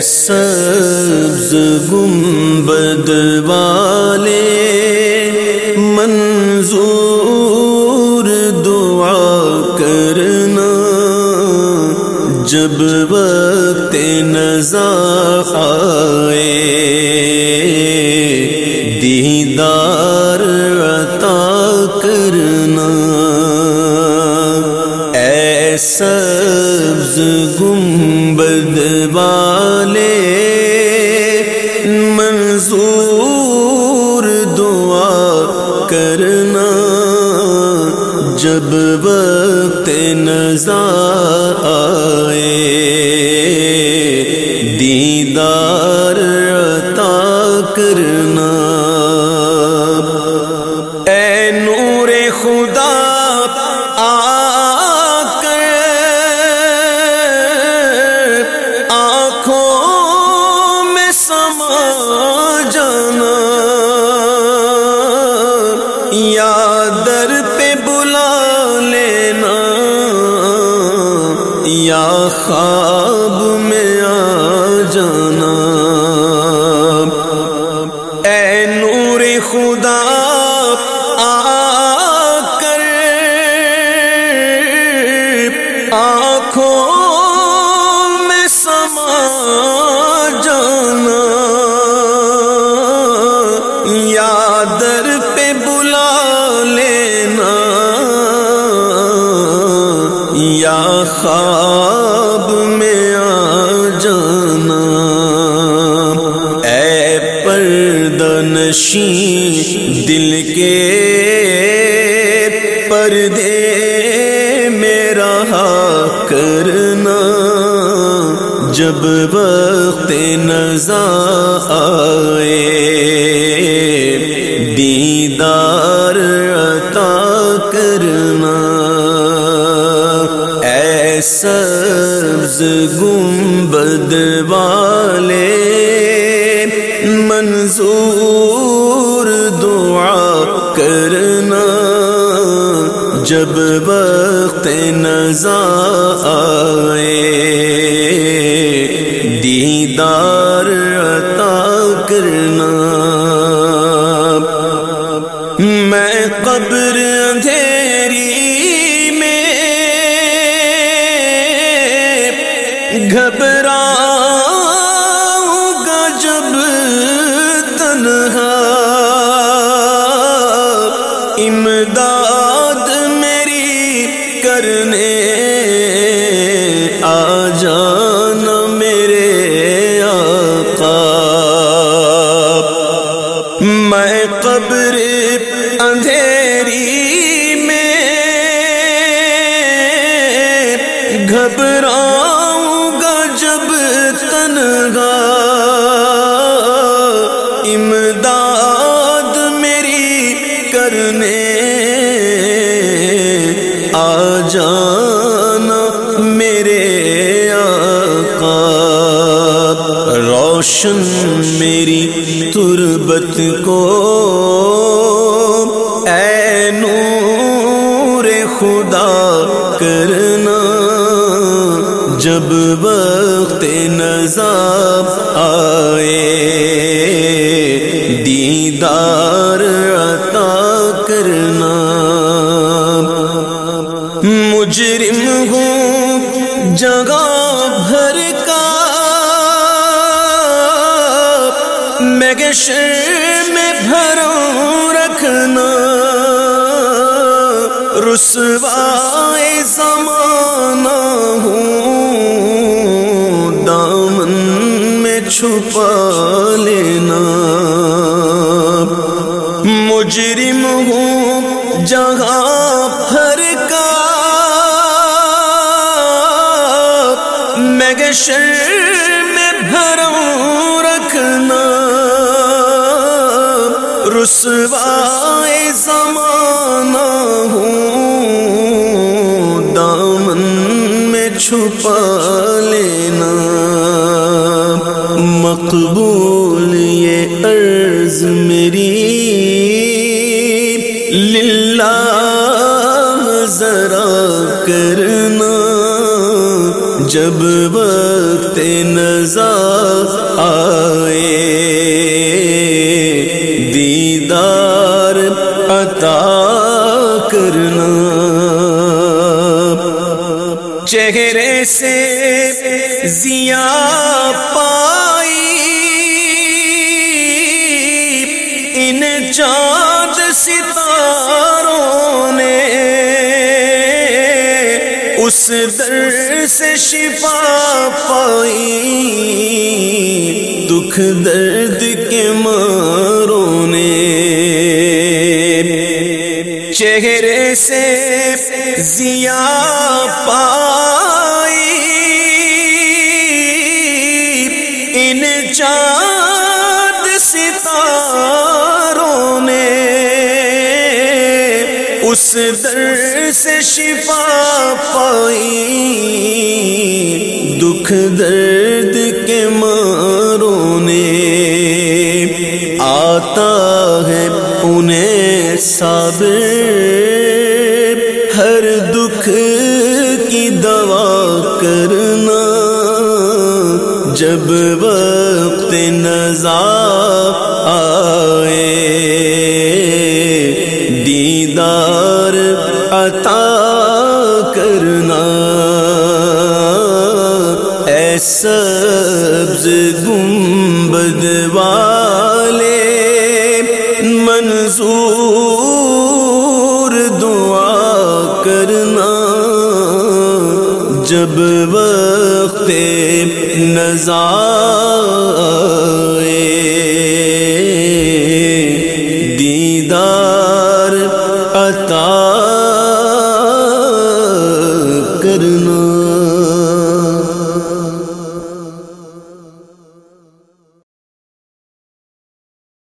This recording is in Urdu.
سبز گنبد والے منظور دعا کرنا جب وقت نظر آئے دیدار عطا کرنا۔ اے سبز گنبد والے وقت نظر آئے۔ دیدار عطا کرنا۔ اے نور خدا، آ کر آنکھوں میں سما جانا۔ یا در پہ بلا یا خواب میں آ جانا۔ اے نور خدا پردنشی دل کے پردے میرا کرنا۔ جب وقت نظر آئے، دیدار عطا کرنا۔ اے سبز گنبد والے، منظور کرنا جب وقت نظر آئے۔ دیدار عطا کرنا۔ میں قبر اندھیری میں گھبرا امداد میری کرنے آ جانا میرے آقا۔ میں قبر اندھیری میں گھبراؤں گا جب تنہا۔ امداد میری تربت کو اے نور خدا کرنا جب وقت نظام آئے دیدار میں میں بھروں رکھنا، رسوائے زمانہ ہوں، دامن میں چھپا لینا۔ مجرم ہوں جگہ بھر کا میں گشر رسوائے زمانہ ہوں دامن میں چھپا لینا۔ مقبول یہ عرض میری۔ للہ ذرا کرنا۔ جب وقت نظر آئے دیدار عطا کرنا۔ چہرے سے زیا پائی۔ ان چاند ستاروں نے اس در سے شفا پائی۔ دکھ درد کے ماروں چہرے سے زیا پائی، ان چاند ستاروں نے اس در سے شفا پائی۔ دکھ درد کے ماروں نے آتا ہے انہیں صابر ہر دکھ کی دوا کرنا جب وقت نظار آئے دیدار عطا کرنا اے جب وقت نظار دیدار عطا